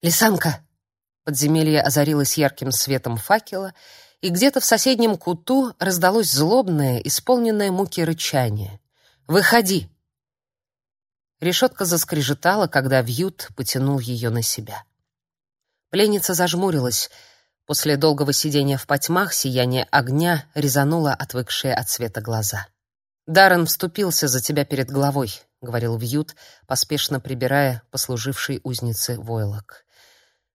Лисанка. Подземелье озарилось ярким светом факела, и где-то в соседнем куту раздалось злобное, исполненное муки рычание. Выходи. Решетка заскрежетала, когда Вьют потянул ее на себя. Пленница зажмурилась. После долгого сидения в потьмах сияние огня резануло отвыкшие от света глаза. Даррен вступился за тебя перед главой, говорил Вьют, поспешно прибирая послужившей узнице войлок.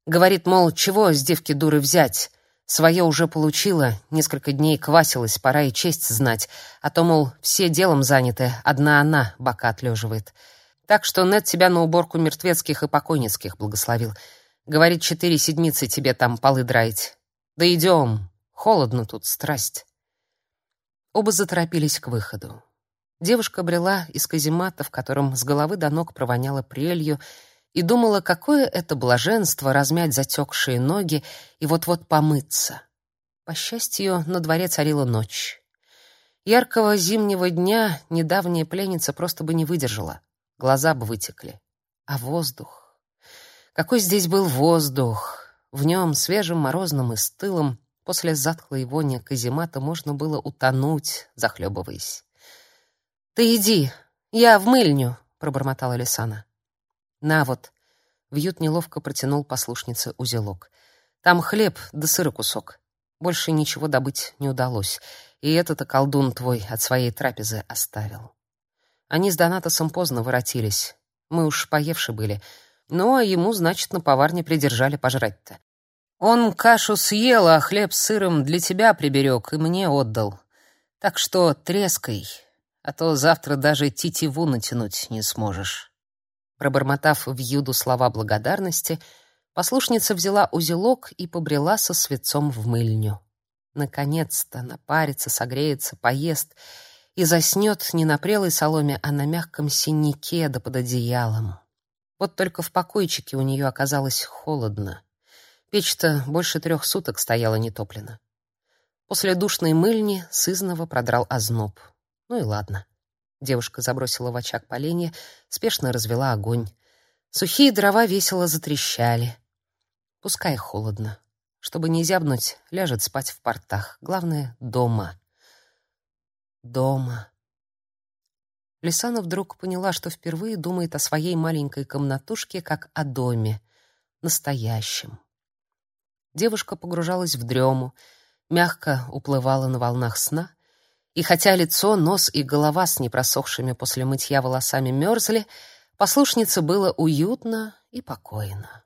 Говорит, мол, чего с девки дуры взять? Свое уже получила, несколько дней квасилась, пора и честь знать, а то, мол, все делом заняты, одна она бока отлеживает. Так что Нед тебя на уборку мертвецких и покойницких благословил. Говорит, четыре седмицы тебе там полы драить. Да идем, холодно тут, страсть. Оба заторопились к выходу. Девушка брела из каземата, в котором с головы до ног провоняло прелью, и думала, какое это блаженство размять затекшие ноги и вот-вот помыться. По счастью, на дворе царила ночь. Яркого зимнего дня недавняя пленница просто бы не выдержала глаза бы вытекли. А воздух? Какой здесь был воздух? В нем, свежим, морозным и стылым, после затхлой вони каземата можно было утонуть, захлебываясь. «Ты иди, я в мыльню», — пробормотала Лисана. «На вот». Вьют неловко протянул послушнице узелок. «Там хлеб да сыра кусок. Больше ничего добыть не удалось, и этот колдун твой от своей трапезы оставил». Они с Донатосом поздно воротились. Мы уж поевши были. Ну, а ему, значит, на поварне придержали пожрать-то. Он кашу съел, а хлеб с сыром для тебя приберег и мне отдал. Так что трескай, а то завтра даже тетиву натянуть не сможешь. Пробормотав в юду слова благодарности, послушница взяла узелок и побрела со свецом в мыльню. Наконец-то напарится, согреется, поест — и заснет не на прелой соломе, а на мягком синяке да под одеялом. Вот только в покойчике у нее оказалось холодно. Печь-то больше трех суток стояла нетоплена. После душной мыльни сызново продрал озноб. Ну и ладно. Девушка забросила в очаг поленья, спешно развела огонь. Сухие дрова весело затрещали. Пускай холодно. Чтобы не зябнуть, ляжет спать в портах. Главное — дома дома. Лисана вдруг поняла, что впервые думает о своей маленькой комнатушке как о доме, настоящем. Девушка погружалась в дрему, мягко уплывала на волнах сна, и хотя лицо, нос и голова с непросохшими после мытья волосами мерзли, послушнице было уютно и покойно.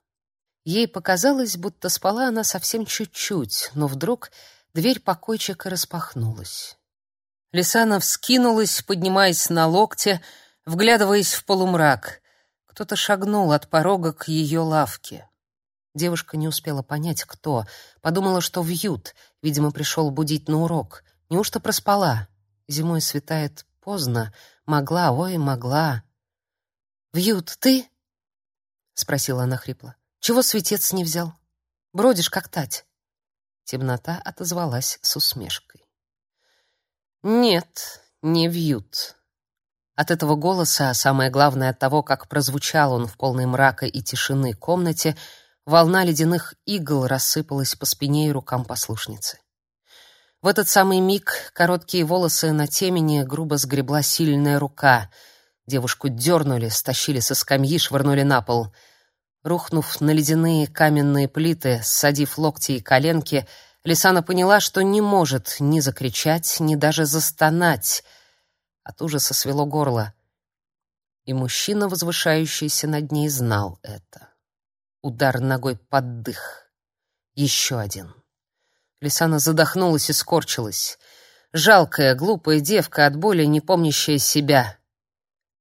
Ей показалось, будто спала она совсем чуть-чуть, но вдруг дверь покойчика распахнулась. Лисана вскинулась, поднимаясь на локте, вглядываясь в полумрак. Кто-то шагнул от порога к ее лавке. Девушка не успела понять, кто. Подумала, что вьют. Видимо, пришел будить на урок. Неужто проспала? Зимой светает поздно. Могла, ой, могла. «Вьют, ты?» — спросила она хрипло. «Чего светец не взял? Бродишь, как тать». Темнота отозвалась с усмешкой. Нет, не вьют. От этого голоса, а самое главное от того, как прозвучал он в полной мрака и тишины комнате, волна ледяных игл рассыпалась по спине и рукам послушницы. В этот самый миг короткие волосы на темени грубо сгребла сильная рука. Девушку дернули, стащили со скамьи, швырнули на пол. Рухнув на ледяные каменные плиты, ссадив локти и коленки, Лисана поняла, что не может ни закричать, ни даже застонать. От ужаса свело горло. И мужчина, возвышающийся над ней, знал это. Удар ногой под дых. Еще один. Лисана задохнулась и скорчилась. Жалкая, глупая девка, от боли не помнящая себя.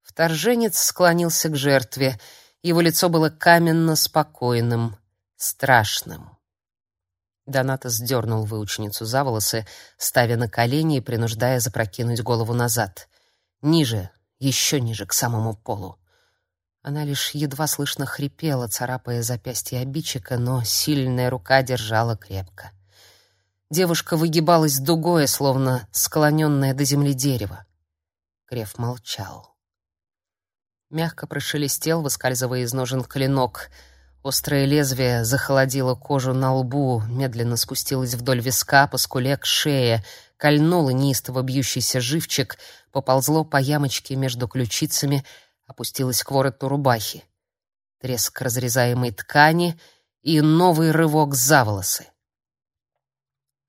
Вторженец склонился к жертве. Его лицо было каменно спокойным, страшным. Доната сдернул выученицу за волосы, ставя на колени и принуждая запрокинуть голову назад. Ниже, еще ниже, к самому полу. Она лишь едва слышно хрипела, царапая запястье обидчика, но сильная рука держала крепко. Девушка выгибалась дугой, словно склоненное до земли дерево. Крев молчал. Мягко прошелестел, выскальзывая из ножен клинок — Острое лезвие захолодило кожу на лбу, медленно спустилось вдоль виска, по скуле к шее, кольнуло неистово бьющийся живчик, поползло по ямочке между ключицами, опустилось к вороту рубахи. Треск разрезаемой ткани и новый рывок за волосы.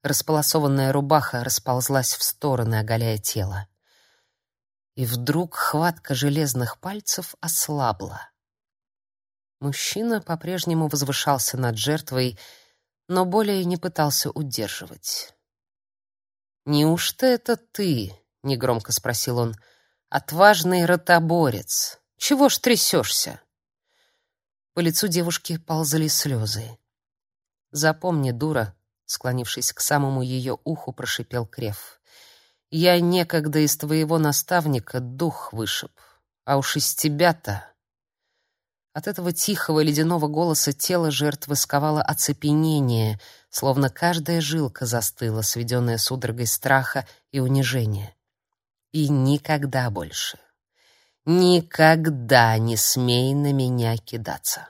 Располосованная рубаха расползлась в стороны, оголяя тело. И вдруг хватка железных пальцев ослабла. Мужчина по-прежнему возвышался над жертвой, но более не пытался удерживать. «Неужто это ты?» — негромко спросил он. «Отважный ротоборец. Чего ж трясешься?» По лицу девушки ползали слезы. «Запомни, дура», — склонившись к самому ее уху, прошипел Крев. «Я некогда из твоего наставника дух вышиб, а уж из тебя-то...» От этого тихого ледяного голоса тело жертвы сковало оцепенение, словно каждая жилка застыла, сведенная судорогой страха и унижения. И никогда больше, никогда не смей на меня кидаться.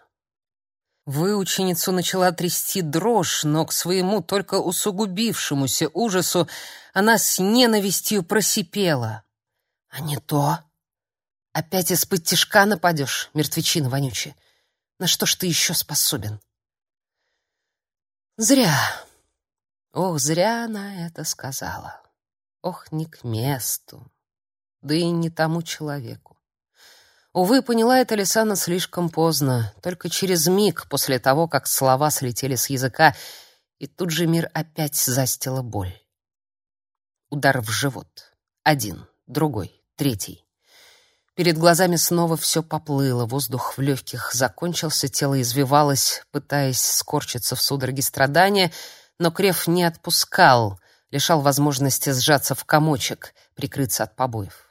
Выученицу начала трясти дрожь, но к своему только усугубившемуся ужасу она с ненавистью просипела. «А не то!» Опять из-под тишка нападешь, мертвечина вонючая. На что ж ты еще способен? Зря. Ох, зря она это сказала. Ох, не к месту. Да и не тому человеку. Увы, поняла это Лисана слишком поздно, только через миг после того, как слова слетели с языка, и тут же мир опять застила боль. Удар в живот. Один, другой, третий. Перед глазами снова все поплыло, воздух в легких закончился, тело извивалось, пытаясь скорчиться в судороге страдания, но Крев не отпускал, лишал возможности сжаться в комочек, прикрыться от побоев.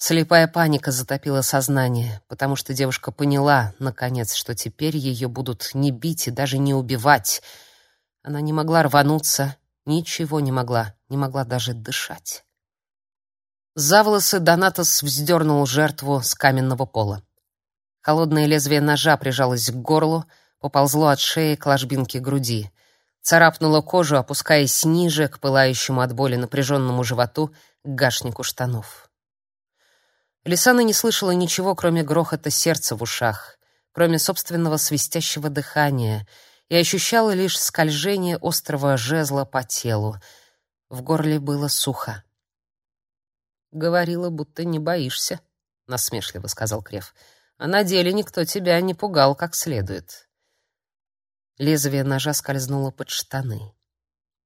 Слепая паника затопила сознание, потому что девушка поняла, наконец, что теперь ее будут не бить и даже не убивать. Она не могла рвануться, ничего не могла, не могла даже дышать. За волосы Донатос вздернул жертву с каменного пола. Холодное лезвие ножа прижалось к горлу, поползло от шеи к ложбинке груди, царапнуло кожу, опускаясь ниже, к пылающему от боли напряженному животу, к гашнику штанов. Лисана не слышала ничего, кроме грохота сердца в ушах, кроме собственного свистящего дыхания, и ощущала лишь скольжение острого жезла по телу. В горле было сухо. Говорила, будто не боишься, насмешливо сказал Крев. А на деле никто тебя не пугал как следует. Лезвие ножа скользнуло под штаны.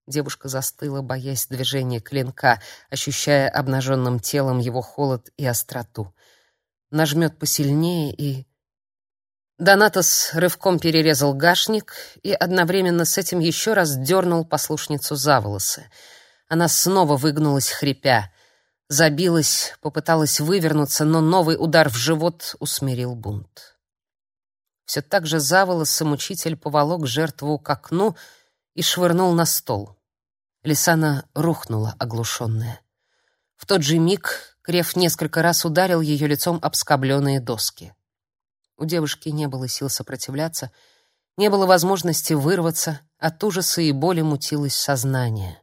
Девушка застыла, боясь движения клинка, ощущая обнаженным телом его холод и остроту. Нажмет посильнее и Донатос рывком перерезал гашник и одновременно с этим еще раз дернул послушницу за волосы. Она снова выгнулась, хрипя. Забилась, попыталась вывернуться, но новый удар в живот усмирил бунт. Все так же за волосы мучитель поволок жертву к окну и швырнул на стол. Лисана рухнула, оглушенная. В тот же миг Крев несколько раз ударил ее лицом об скобленные доски. У девушки не было сил сопротивляться, не было возможности вырваться, от ужаса и боли мутилось сознание.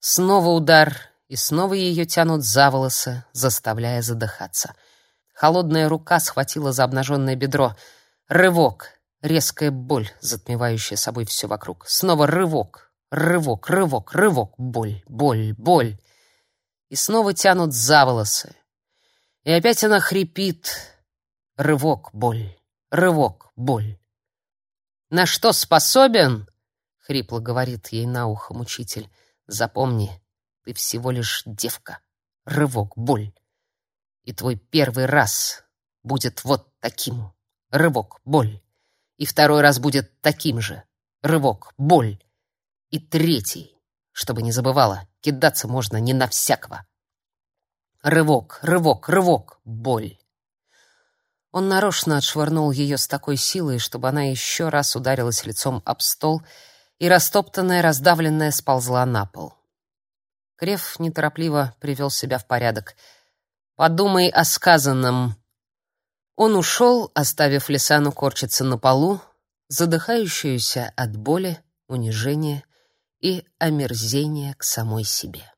Снова удар, и снова ее тянут за волосы, заставляя задыхаться. Холодная рука схватила за обнаженное бедро. Рывок, резкая боль, затмевающая собой все вокруг. Снова рывок, рывок, рывок, рывок, боль, боль, боль. И снова тянут за волосы. И опять она хрипит. Рывок, боль, рывок, боль. «На что способен?» — хрипло говорит ей на ухо мучитель. «Запомни, ты всего лишь девка. Рывок, боль. И твой первый раз будет вот таким. Рывок, боль. И второй раз будет таким же. Рывок, боль. И третий, чтобы не забывала, кидаться можно не на всякого. Рывок, рывок, рывок, боль. Он нарочно отшвырнул ее с такой силой, чтобы она еще раз ударилась лицом об стол, и растоптанная, раздавленная сползла на пол. Креф неторопливо привел себя в порядок. «Подумай о сказанном». Он ушел, оставив Лисану корчиться на полу, задыхающуюся от боли, унижения и омерзения к самой себе.